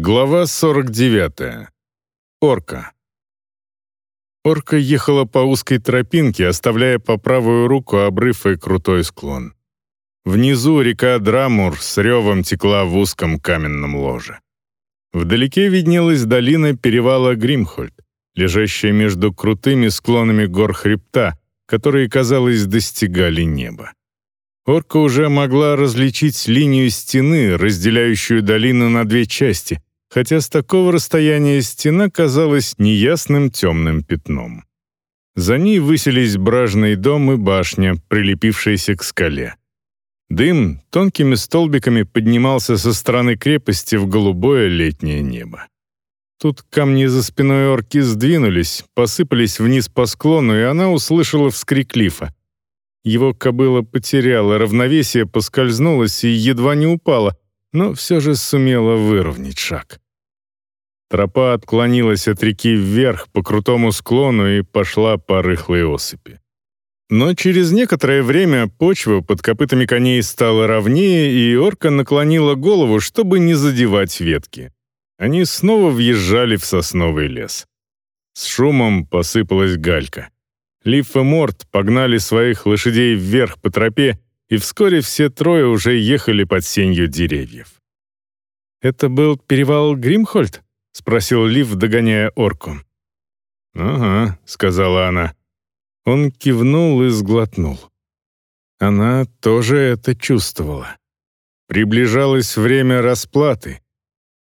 Глава 49. Орка. Орка ехала по узкой тропинке, оставляя по правую руку обрыв и крутой склон. Внизу река Драмур с ревом текла в узком каменном ложе. Вдалеке виднелась долина перевала Гримхольд, лежащая между крутыми склонами гор хребта, которые, казалось, достигали неба. Орка уже могла различить линию стены, разделяющую долину на две части, хотя с такого расстояния стена казалась неясным темным пятном. За ней высились бражный дом и башня, прилепившиеся к скале. Дым тонкими столбиками поднимался со стороны крепости в голубое летнее небо. Тут камни за спиной орки сдвинулись, посыпались вниз по склону, и она услышала вскрик Лифа. Его кобыла потеряла равновесие, поскользнулась и едва не упала — но все же сумела выровнять шаг. Тропа отклонилась от реки вверх по крутому склону и пошла по рыхлой осыпи. Но через некоторое время почва под копытами коней стала ровнее, и орка наклонила голову, чтобы не задевать ветки. Они снова въезжали в сосновый лес. С шумом посыпалась галька. Лиф и Морт погнали своих лошадей вверх по тропе, и вскоре все трое уже ехали под сенью деревьев. «Это был перевал Гримхольд?» — спросил Лив, догоняя орку. «Ага», — сказала она. Он кивнул и сглотнул. Она тоже это чувствовала. Приближалось время расплаты.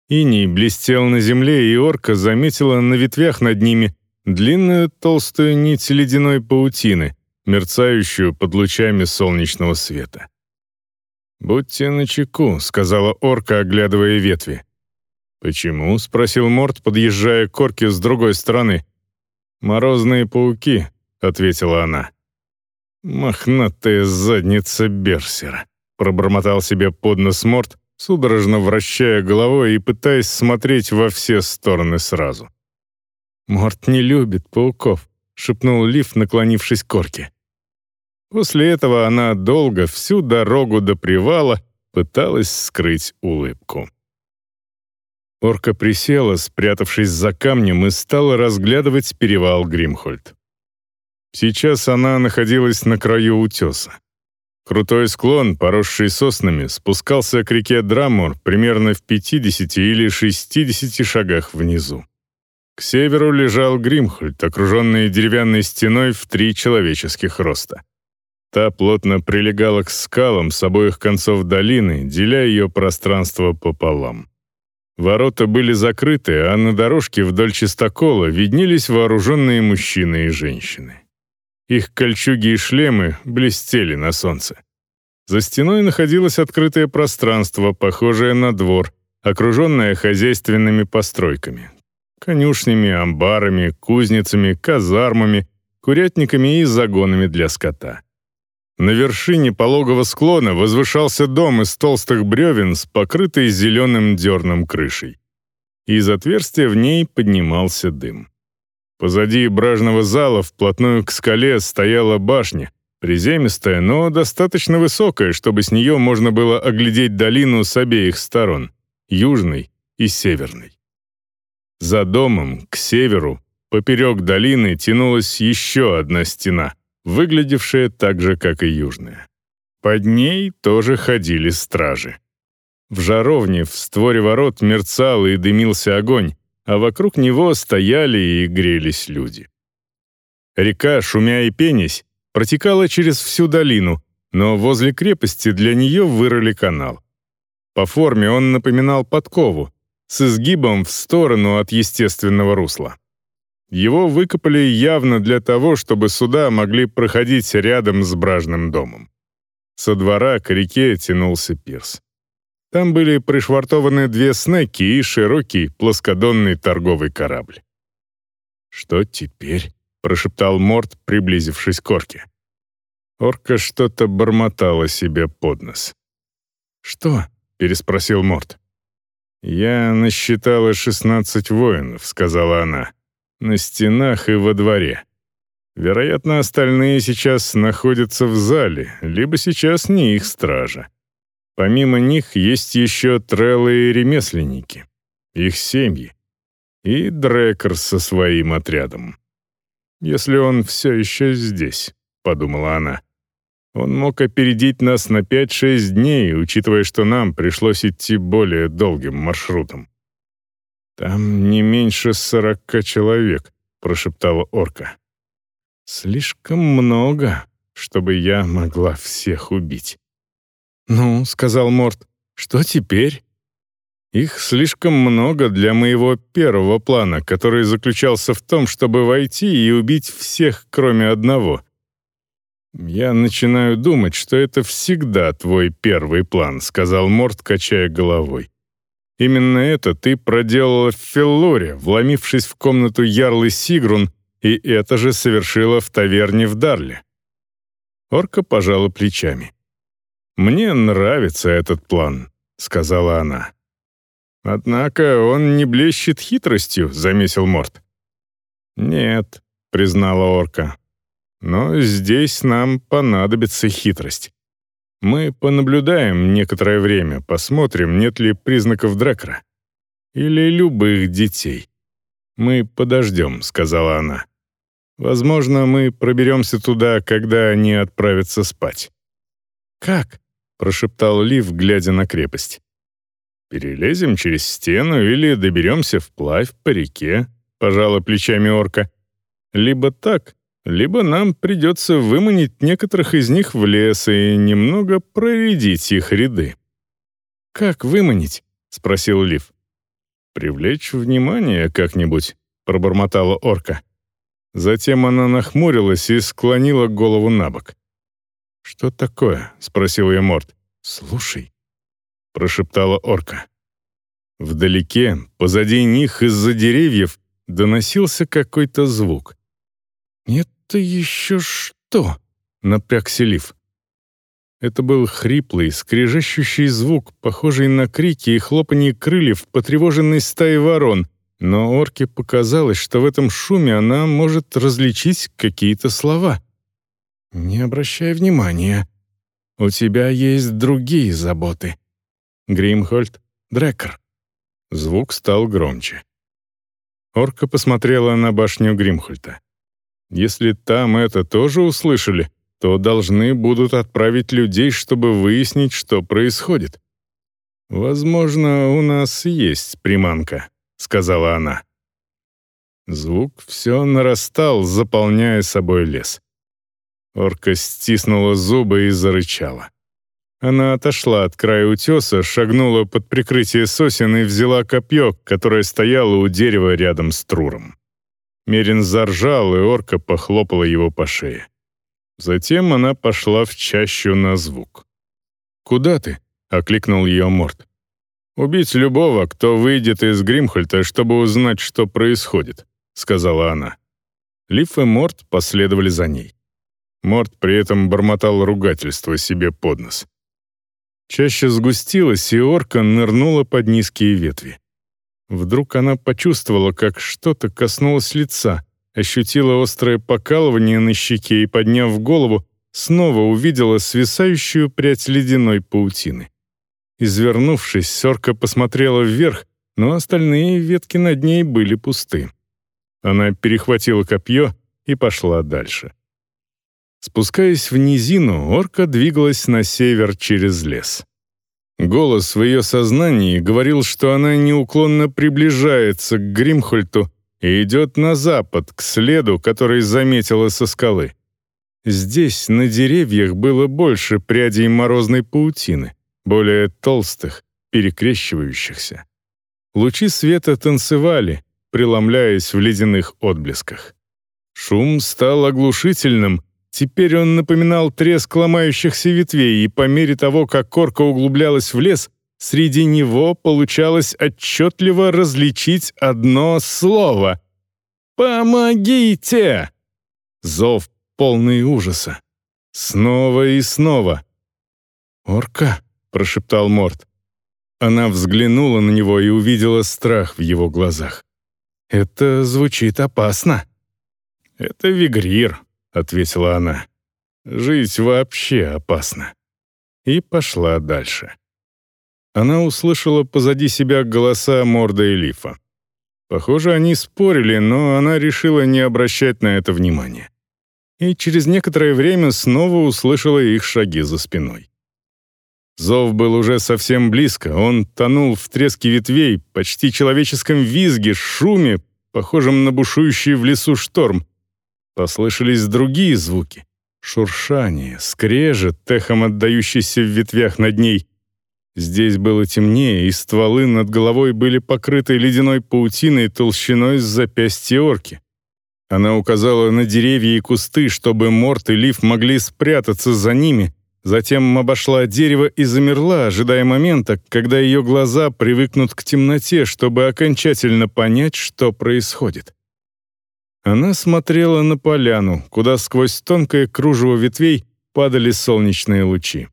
Иней блестел на земле, и орка заметила на ветвях над ними длинную толстую нить ледяной паутины, мерцающую под лучами солнечного света. «Будьте начеку», — сказала орка, оглядывая ветви. «Почему?» — спросил Морт, подъезжая к орке с другой стороны. «Морозные пауки», — ответила она. «Мохнатая задница берсера», — пробормотал себе под нос Морт, судорожно вращая головой и пытаясь смотреть во все стороны сразу. «Морт не любит пауков», — шепнул Лив, наклонившись к орке. После этого она долго, всю дорогу до привала, пыталась скрыть улыбку. Орка присела, спрятавшись за камнем, и стала разглядывать перевал Гримхольд. Сейчас она находилась на краю утеса. Крутой склон, поросший соснами, спускался к реке Драмур примерно в 50 или 60 шагах внизу. К северу лежал Гримхольд, окруженный деревянной стеной в три человеческих роста. Та плотно прилегала к скалам с обоих концов долины, деля ее пространство пополам. Ворота были закрыты, а на дорожке вдоль чистокола виднелись вооруженные мужчины и женщины. Их кольчуги и шлемы блестели на солнце. За стеной находилось открытое пространство, похожее на двор, окруженное хозяйственными постройками. Конюшнями, амбарами, кузницами, казармами, курятниками и загонами для скота. На вершине пологого склона возвышался дом из толстых бревен с покрытой зеленым дерном крышей. Из отверстия в ней поднимался дым. Позади бражного зала вплотную к скале стояла башня, приземистая, но достаточно высокая, чтобы с нее можно было оглядеть долину с обеих сторон — южной и северной. За домом, к северу, поперек долины тянулась еще одна стена — выглядевшая так же, как и южная. Под ней тоже ходили стражи. В жаровне в створе ворот мерцал и дымился огонь, а вокруг него стояли и грелись люди. Река, шумя и пенясь, протекала через всю долину, но возле крепости для нее вырыли канал. По форме он напоминал подкову, с изгибом в сторону от естественного русла. Его выкопали явно для того, чтобы суда могли проходить рядом с бражным домом. Со двора к реке тянулся пирс. Там были пришвартованы две снеки и широкий плоскодонный торговый корабль. «Что теперь?» — прошептал Морт, приблизившись к орке. Орка что-то бормотала себе под нос. «Что?» — переспросил Морт. «Я насчитала шестнадцать воинов», — сказала она на стенах и во дворе. Вероятно, остальные сейчас находятся в зале, либо сейчас не их стража. Помимо них есть еще треллы и ремесленники. их семьи и Дрекер со своим отрядом. «Если он все еще здесь», — подумала она. «Он мог опередить нас на 5-6 дней, учитывая, что нам пришлось идти более долгим маршрутом». «Там не меньше сорока человек», — прошептала орка. «Слишком много, чтобы я могла всех убить». «Ну», — сказал Морт, — «что теперь?» «Их слишком много для моего первого плана, который заключался в том, чтобы войти и убить всех, кроме одного». «Я начинаю думать, что это всегда твой первый план», — сказал Морт, качая головой. «Именно это ты проделала в Феллоре, вломившись в комнату Ярлы Сигрун, и это же совершила в таверне в Дарле». Орка пожала плечами. «Мне нравится этот план», — сказала она. «Однако он не блещет хитростью», — заметил Морт. «Нет», — признала орка. «Но здесь нам понадобится хитрость. Мы понаблюдаем некоторое время, посмотрим, нет ли признаков Дрекера. Или любых детей. Мы подождем», — сказала она. «Возможно, мы проберемся туда, когда они отправятся спать». «Как?» — прошептал Лив, глядя на крепость. «Перелезем через стену или доберемся вплавь по реке», — пожала плечами орка. «Либо так, либо нам придется выманить некоторых из них в лес и немного проредить их ряды». «Как выманить?» — спросил Лив. «Привлечь внимание как-нибудь», — пробормотала орка. Затем она нахмурилась и склонила голову на бок. «Что такое?» — спросил я Морт. «Слушай», — прошептала орка. Вдалеке, позади них, из-за деревьев, доносился какой-то звук. «Это еще что?» — напрягся Лив. Это был хриплый, скрежещущий звук, похожий на крики и хлопанье крыльев потревоженной стаи ворон, но орке показалось, что в этом шуме она может различить какие-то слова. «Не обращай внимания. У тебя есть другие заботы». Гримхольд, Дрекер. Звук стал громче. Орка посмотрела на башню Гримхольта. Если там это тоже услышали, то должны будут отправить людей, чтобы выяснить, что происходит. «Возможно, у нас есть приманка», — сказала она. Звук все нарастал, заполняя собой лес. Орка стиснула зубы и зарычала. Она отошла от края утеса, шагнула под прикрытие сосен и взяла копье, которое стояло у дерева рядом с Труром. Мерин заржал, и орка похлопала его по шее. Затем она пошла в чащу на звук. «Куда ты?» — окликнул ее Морт. «Убить любого, кто выйдет из Гримхольта, чтобы узнать, что происходит», — сказала она. Лиф и Морт последовали за ней. Морт при этом бормотал ругательство себе под нос. Чаще сгустилась, и орка нырнула под низкие ветви. Вдруг она почувствовала, как что-то коснулось лица, ощутила острое покалывание на щеке и, подняв голову, снова увидела свисающую прядь ледяной паутины. Извернувшись, сорка посмотрела вверх, но остальные ветки над ней были пусты. Она перехватила копье и пошла дальше. Спускаясь в низину, орка двигалась на север через лес. Голос в ее сознании говорил, что она неуклонно приближается к Гримхольту и идет на запад, к следу, который заметила со скалы. Здесь на деревьях было больше прядей морозной паутины, более толстых, перекрещивающихся. Лучи света танцевали, преломляясь в ледяных отблесках. Шум стал оглушительным, Теперь он напоминал треск ломающихся ветвей, и по мере того, как корка углублялась в лес, среди него получалось отчетливо различить одно слово. «Помогите!» Зов полный ужаса. Снова и снова. «Орка?» — прошептал Морт. Она взглянула на него и увидела страх в его глазах. «Это звучит опасно». «Это Вигрир», ответила она. «Жить вообще опасно». И пошла дальше. она услышала позади себя голоса Морда и Лифа. Похоже, они спорили, но она решила не обращать на это внимания. И через некоторое время снова услышала их шаги за спиной. Зов был уже совсем близко, он тонул в треске ветвей, почти человеческом визге, шуме, похожем на бушующий в лесу шторм. Послышались другие звуки — шуршание, скрежет, техом отдающийся в ветвях над ней. Здесь было темнее, и стволы над головой были покрыты ледяной паутиной толщиной с запястья орки. Она указала на деревья и кусты, чтобы Морт и Лив могли спрятаться за ними, Затем обошла дерево и замерла, ожидая момента, когда ее глаза привыкнут к темноте, чтобы окончательно понять, что происходит. Она смотрела на поляну, куда сквозь тонкое кружево ветвей падали солнечные лучи.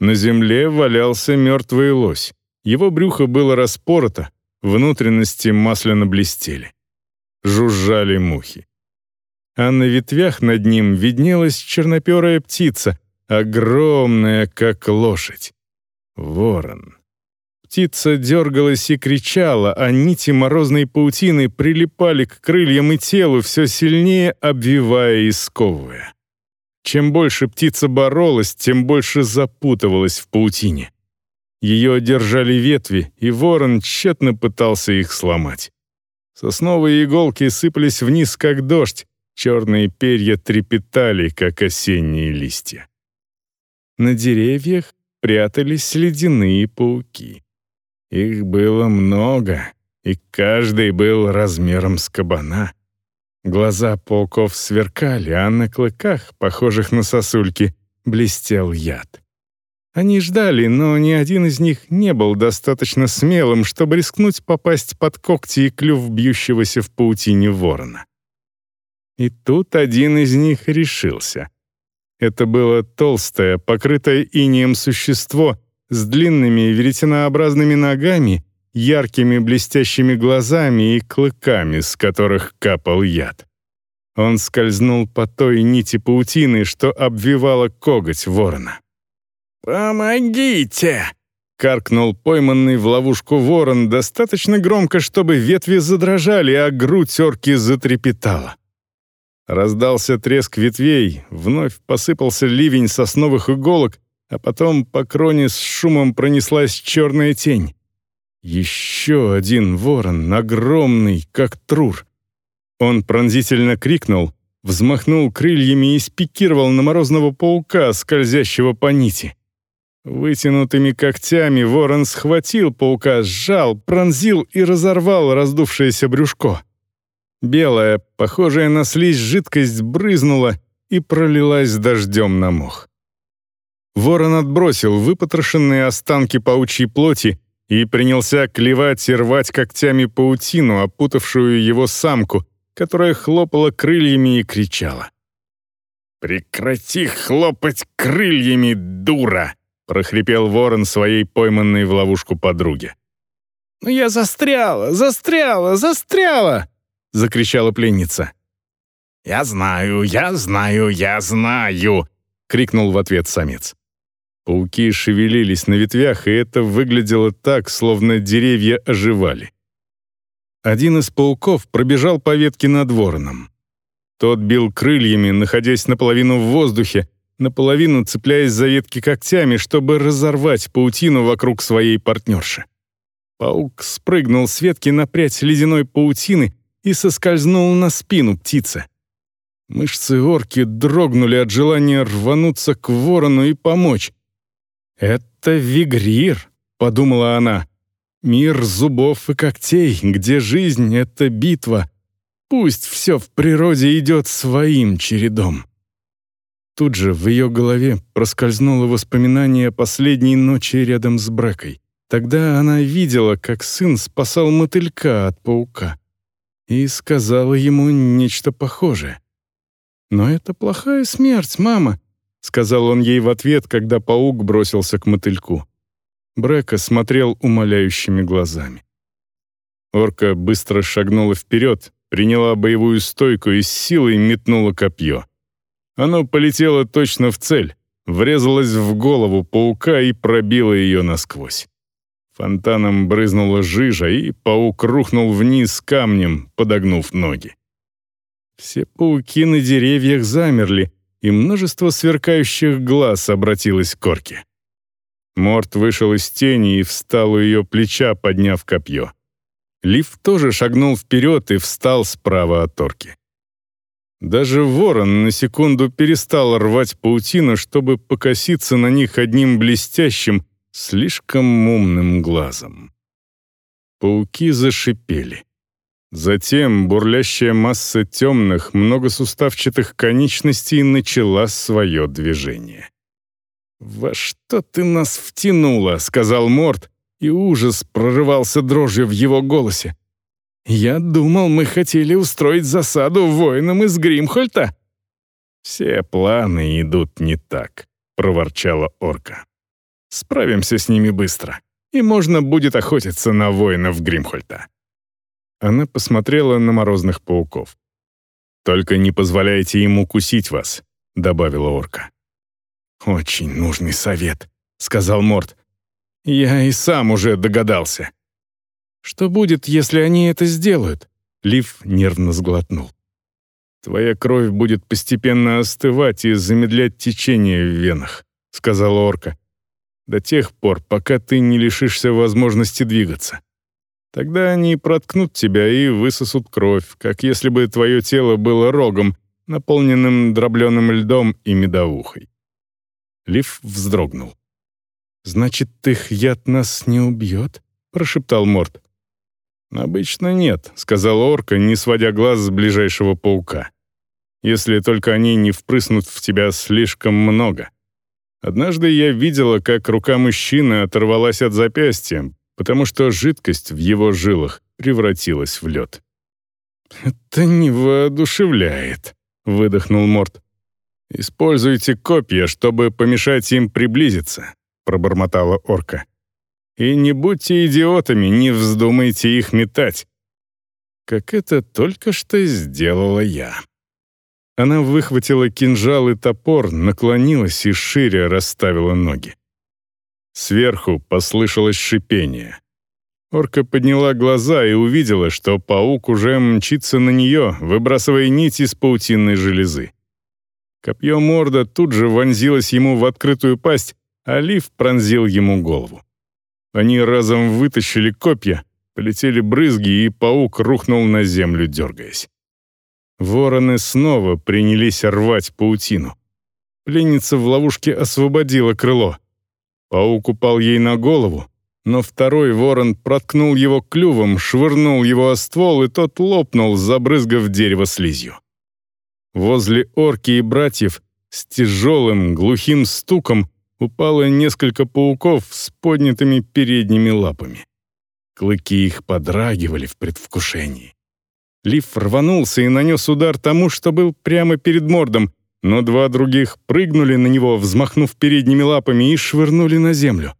На земле валялся мертвый лось. Его брюхо было распорото, внутренности масляно блестели. Жужжали мухи. А на ветвях над ним виднелась черноперая птица — огромная, как лошадь. Ворон. Птица дергалась и кричала, а нити морозной паутины прилипали к крыльям и телу, все сильнее обвивая и сковывая. Чем больше птица боролась, тем больше запутывалась в паутине. Ее держали ветви, и ворон тщетно пытался их сломать. Сосновые иголки сыпались вниз, как дождь, черные перья трепетали, как осенние листья. На деревьях прятались ледяные пауки. Их было много, и каждый был размером с кабана. Глаза пауков сверкали, а на клыках, похожих на сосульки, блестел яд. Они ждали, но ни один из них не был достаточно смелым, чтобы рискнуть попасть под когти и клюв бьющегося в паутине ворона. И тут один из них решился. Это было толстое, покрытое инеем существо с длинными веретенообразными ногами, яркими блестящими глазами и клыками, с которых капал яд. Он скользнул по той нити паутины, что обвивала коготь ворона. «Помогите!» — каркнул пойманный в ловушку ворон достаточно громко, чтобы ветви задрожали, а грудь орки затрепетала. Раздался треск ветвей, вновь посыпался ливень сосновых иголок, а потом по кроне с шумом пронеслась черная тень. Еще один ворон, огромный, как трур. Он пронзительно крикнул, взмахнул крыльями и спикировал на морозного паука, скользящего по нити. Вытянутыми когтями ворон схватил паука, сжал, пронзил и разорвал раздувшееся брюшко. Белая, похожая на слизь жидкость, брызнула и пролилась дождем на мох. Ворон отбросил выпотрошенные останки паучьей плоти и принялся клевать и рвать когтями паутину, опутавшую его самку, которая хлопала крыльями и кричала. «Прекрати хлопать крыльями, дура!» — прохрипел ворон своей пойманной в ловушку подруге. «Но я застряла, застряла, застряла!» — закричала пленница. «Я знаю, я знаю, я знаю!» — крикнул в ответ самец. Пауки шевелились на ветвях, и это выглядело так, словно деревья оживали. Один из пауков пробежал по ветке над вороном. Тот бил крыльями, находясь наполовину в воздухе, наполовину цепляясь за ветки когтями, чтобы разорвать паутину вокруг своей партнерши. Паук спрыгнул с ветки на прядь ледяной паутины и соскользнул на спину птицы. Мышцы орки дрогнули от желания рвануться к ворону и помочь. «Это Вигрир», — подумала она. «Мир зубов и когтей, где жизнь — это битва. Пусть все в природе идет своим чередом». Тут же в ее голове проскользнуло воспоминание о последней ночи рядом с Брекой. Тогда она видела, как сын спасал мотылька от паука и сказала ему нечто похожее. «Но это плохая смерть, мама», — сказал он ей в ответ, когда паук бросился к мотыльку. Брека смотрел умоляющими глазами. Орка быстро шагнула вперед, приняла боевую стойку и с силой метнула копье. Оно полетело точно в цель, врезалось в голову паука и пробило ее насквозь. Фонтаном брызнула жижа, и паук рухнул вниз камнем, подогнув ноги. Все пауки на деревьях замерли, и множество сверкающих глаз обратилось к корке. Морт вышел из тени и встал у ее плеча, подняв копье. Лив тоже шагнул вперед и встал справа от орки. Даже ворон на секунду перестал рвать паутину, чтобы покоситься на них одним блестящим, слишком умным глазом. Пауки зашипели. Затем бурлящая масса темных, многосуставчатых конечностей начала свое движение. «Во что ты нас втянула?» — сказал Морт, и ужас прорывался дрожью в его голосе. «Я думал, мы хотели устроить засаду воинам из Гримхольта». «Все планы идут не так», — проворчала орка. «Справимся с ними быстро, и можно будет охотиться на воинов Гримхольта». Она посмотрела на морозных пауков. «Только не позволяйте ему укусить вас», — добавила орка. «Очень нужный совет», — сказал Морт. «Я и сам уже догадался». «Что будет, если они это сделают?» Лив нервно сглотнул. «Твоя кровь будет постепенно остывать и замедлять течение в венах», — сказала орка. «До тех пор, пока ты не лишишься возможности двигаться. Тогда они проткнут тебя и высосут кровь, как если бы твое тело было рогом, наполненным дробленым льдом и медовухой. Лив вздрогнул. «Значит, их яд нас не убьет?» — прошептал Морд. «Обычно нет», — сказал орка, не сводя глаз с ближайшего паука. «Если только они не впрыснут в тебя слишком много. Однажды я видела, как рука мужчины оторвалась от запястья, потому что жидкость в его жилах превратилась в лед». «Это не воодушевляет», — выдохнул Морд. «Используйте копья, чтобы помешать им приблизиться», — пробормотала орка. «И не будьте идиотами, не вздумайте их метать». Как это только что сделала я. Она выхватила кинжал и топор, наклонилась и шире расставила ноги. Сверху послышалось шипение. Орка подняла глаза и увидела, что паук уже мчится на нее, выбрасывая нить из паутинной железы. Копье морда тут же вонзилось ему в открытую пасть, а лиф пронзил ему голову. Они разом вытащили копья, полетели брызги, и паук рухнул на землю, дергаясь. Вороны снова принялись рвать паутину. Пленница в ловушке освободила крыло. Паук упал ей на голову, но второй ворон проткнул его клювом, швырнул его о ствол, и тот лопнул, забрызгав дерево слизью. Возле орки и братьев с тяжелым глухим стуком упало несколько пауков с поднятыми передними лапами. Клыки их подрагивали в предвкушении. Лиф рванулся и нанес удар тому, что был прямо перед мордом, но два других прыгнули на него, взмахнув передними лапами, и швырнули на землю.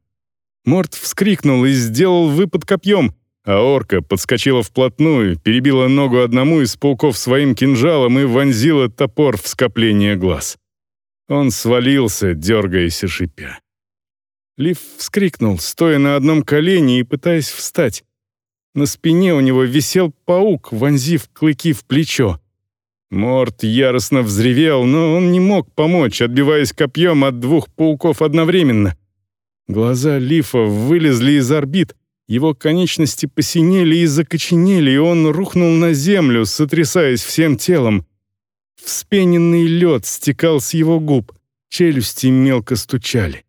Морд вскрикнул и сделал выпад копьем, а орка подскочила вплотную, перебила ногу одному из пауков своим кинжалом и вонзила топор в скопление глаз. Он свалился, дергаясь и шипя. Лив вскрикнул, стоя на одном колене и пытаясь встать. На спине у него висел паук, вонзив клыки в плечо. Морт яростно взревел, но он не мог помочь, отбиваясь копьем от двух пауков одновременно. Глаза Лифа вылезли из орбит — его конечности посинели и закоченели, и он рухнул на землю, сотрясаясь всем телом. Вспененный лед стекал с его губ, челюсти мелко стучали.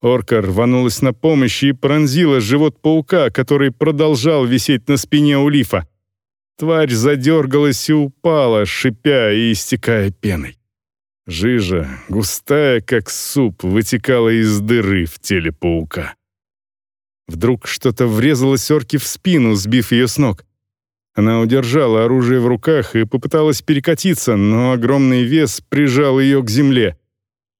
Орка рванулась на помощь и пронзила живот паука, который продолжал висеть на спине у лифа. Тварь задергалась и упала, шипя и истекая пеной. Жижа, густая как суп, вытекала из дыры в теле паука. Вдруг что-то врезалось орке в спину, сбив ее с ног. Она удержала оружие в руках и попыталась перекатиться, но огромный вес прижал ее к земле.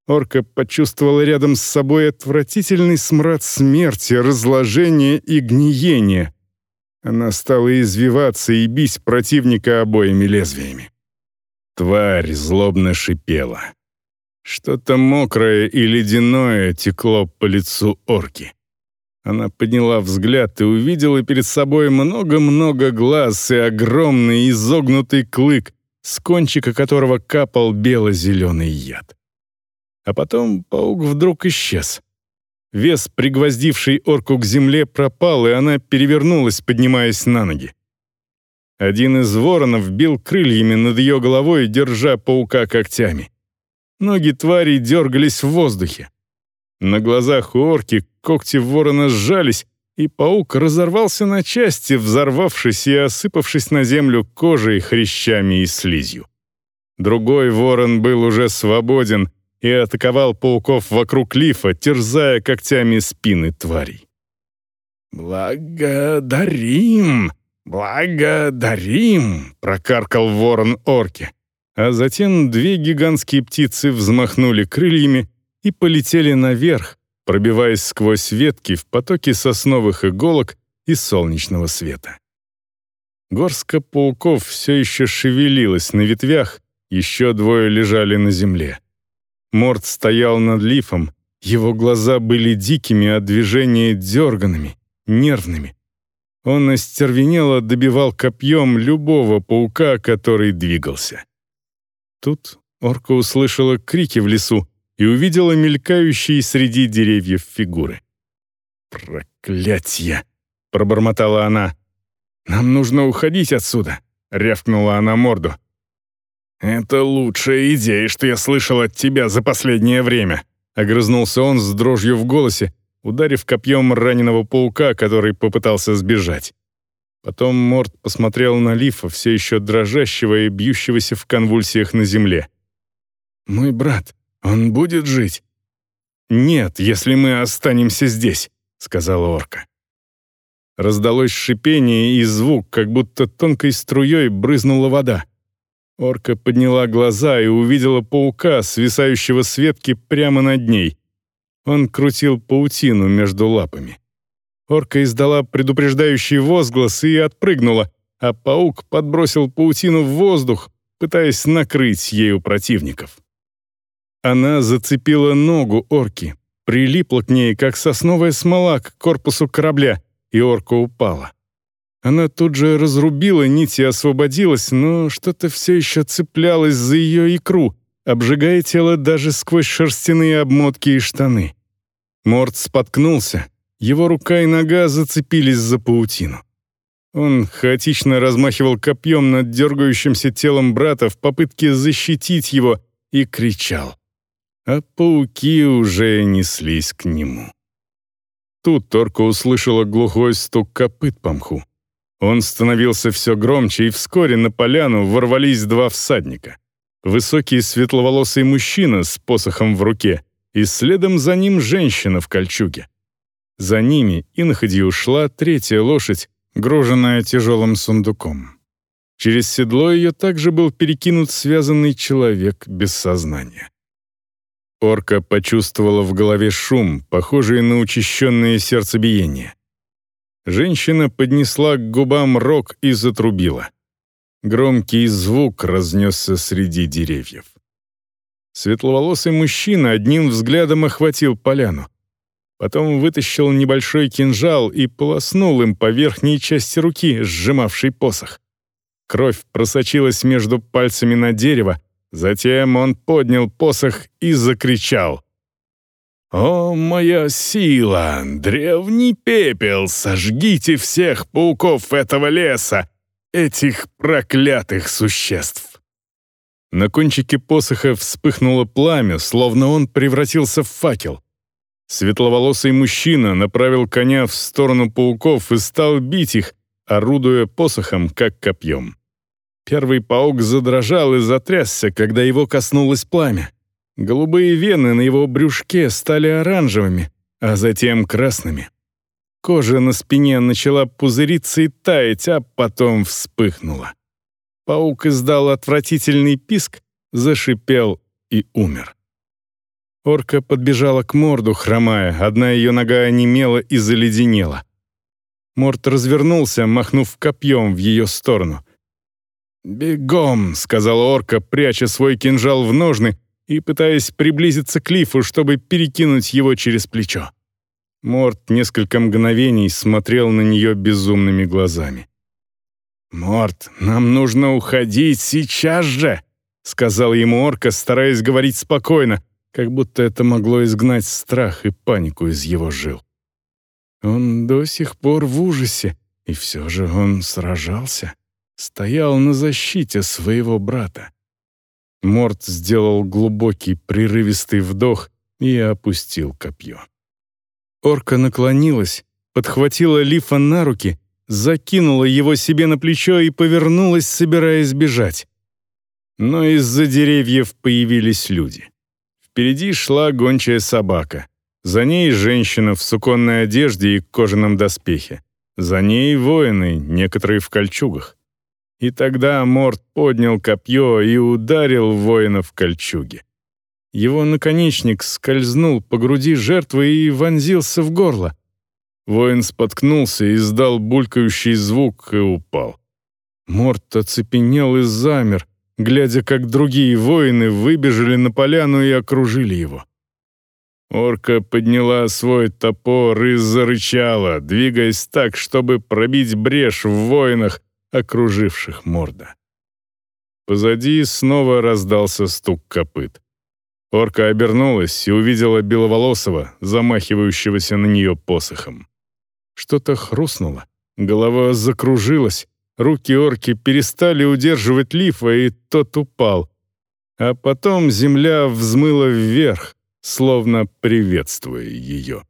Орка почувствовала рядом с собой отвратительный смрад смерти, разложения и гниения. Она стала извиваться и бить противника обоими лезвиями. Тварь злобно шипела. Что-то мокрое и ледяное текло по лицу орки. Она подняла взгляд и увидела перед собой много-много глаз и огромный изогнутый клык, с кончика которого капал бело-зеленый яд. А потом паук вдруг исчез. Вес, пригвоздивший орку к земле, пропал, и она перевернулась, поднимаясь на ноги. Один из воронов бил крыльями над ее головой, держа паука когтями. Ноги твари дергались в воздухе. На глазах у орки когти ворона сжались, и паук разорвался на части, взорвавшись и осыпавшись на землю кожей, хрящами и слизью. Другой ворон был уже свободен и атаковал пауков вокруг лифа, терзая когтями спины тварей. «Благодарим! Благодарим!» — прокаркал ворон орки. А затем две гигантские птицы взмахнули крыльями и полетели наверх, пробиваясь сквозь ветки в потоке сосновых иголок и солнечного света. Горска пауков все еще шевелилась на ветвях, еще двое лежали на земле. Морд стоял над лифом, его глаза были дикими, а движения дерганными, нервными. Он остервенело добивал копьем любого паука, который двигался. Тут орка услышала крики в лесу, и увидела мелькающие среди деревьев фигуры. «Проклятье!» — пробормотала она. «Нам нужно уходить отсюда!» — рявкнула она морду. «Это лучшая идея, что я слышал от тебя за последнее время», — огрызнулся он с дрожью в голосе, ударив копьем раненого паука, который попытался сбежать. Потом Морд посмотрел на Лифа, все еще дрожащего и бьющегося в конвульсиях на земле. «Мой брат», он будет жить?» «Нет, если мы останемся здесь», — сказала орка. Раздалось шипение и звук, как будто тонкой струей брызнула вода. Орка подняла глаза и увидела паука, свисающего с ветки прямо над ней. Он крутил паутину между лапами. Орка издала предупреждающий возглас и отпрыгнула, а паук подбросил паутину в воздух, пытаясь накрыть ею противников. Она зацепила ногу орки, прилипла к ней, как сосновая смола к корпусу корабля, и орка упала. Она тут же разрубила нить и освободилась, но что-то все еще цеплялось за ее икру, обжигая тело даже сквозь шерстяные обмотки и штаны. Морд споткнулся, его рука и нога зацепились за паутину. Он хаотично размахивал копьем над дергающимся телом брата в попытке защитить его и кричал а пауки уже неслись к нему. Тут Торка услышала глухой стук копыт по мху. Он становился все громче, и вскоре на поляну ворвались два всадника. Высокий светловолосый мужчина с посохом в руке, и следом за ним женщина в кольчуге. За ними и на ходе ушла третья лошадь, груженная тяжелым сундуком. Через седло ее также был перекинут связанный человек без сознания. Орка почувствовала в голове шум, похожий на учащенное сердцебиение. Женщина поднесла к губам рог и затрубила. Громкий звук разнесся среди деревьев. Светловолосый мужчина одним взглядом охватил поляну. Потом вытащил небольшой кинжал и полоснул им по верхней части руки, сжимавшей посох. Кровь просочилась между пальцами на дерево, Затем он поднял посох и закричал. «О, моя сила! Древний пепел! Сожгите всех пауков этого леса! Этих проклятых существ!» На кончике посоха вспыхнуло пламя, словно он превратился в факел. Светловолосый мужчина направил коня в сторону пауков и стал бить их, орудуя посохом, как копьем. Первый паук задрожал и затрясся, когда его коснулось пламя. Голубые вены на его брюшке стали оранжевыми, а затем красными. Кожа на спине начала пузыриться и таять, а потом вспыхнула. Паук издал отвратительный писк, зашипел и умер. Орка подбежала к морду, хромая, одна ее нога онемела и заледенела. Морд развернулся, махнув копьем в ее сторону — «Бегом!» — сказала орка, пряча свой кинжал в ножны и пытаясь приблизиться к лифу, чтобы перекинуть его через плечо. Морт несколько мгновений смотрел на нее безумными глазами. «Морт, нам нужно уходить сейчас же!» — сказал ему орка, стараясь говорить спокойно, как будто это могло изгнать страх и панику из его жил. Он до сих пор в ужасе, и все же он сражался, стоял на защите своего брата. Морт сделал глубокий прерывистый вдох и опустил копье. Орка наклонилась, подхватила Лифа на руки, закинула его себе на плечо и повернулась, собираясь бежать. Но из-за деревьев появились люди. Впереди шла гончая собака. За ней женщина в суконной одежде и кожаном доспехе. За ней воины, некоторые в кольчугах. И тогда Морт поднял копье и ударил воина в кольчуге. Его наконечник скользнул по груди жертвы и вонзился в горло. Воин споткнулся, издал булькающий звук и упал. Морт оцепенел и замер, глядя, как другие воины выбежали на поляну и окружили его. Орка подняла свой топор и зарычала, двигаясь так, чтобы пробить брешь в воинах, окруживших морда. Позади снова раздался стук копыт. Орка обернулась и увидела Беловолосого, замахивающегося на нее посохом. Что-то хрустнуло, голова закружилась, руки орки перестали удерживать лифа, и тот упал. А потом земля взмыла вверх, словно приветствуя ее.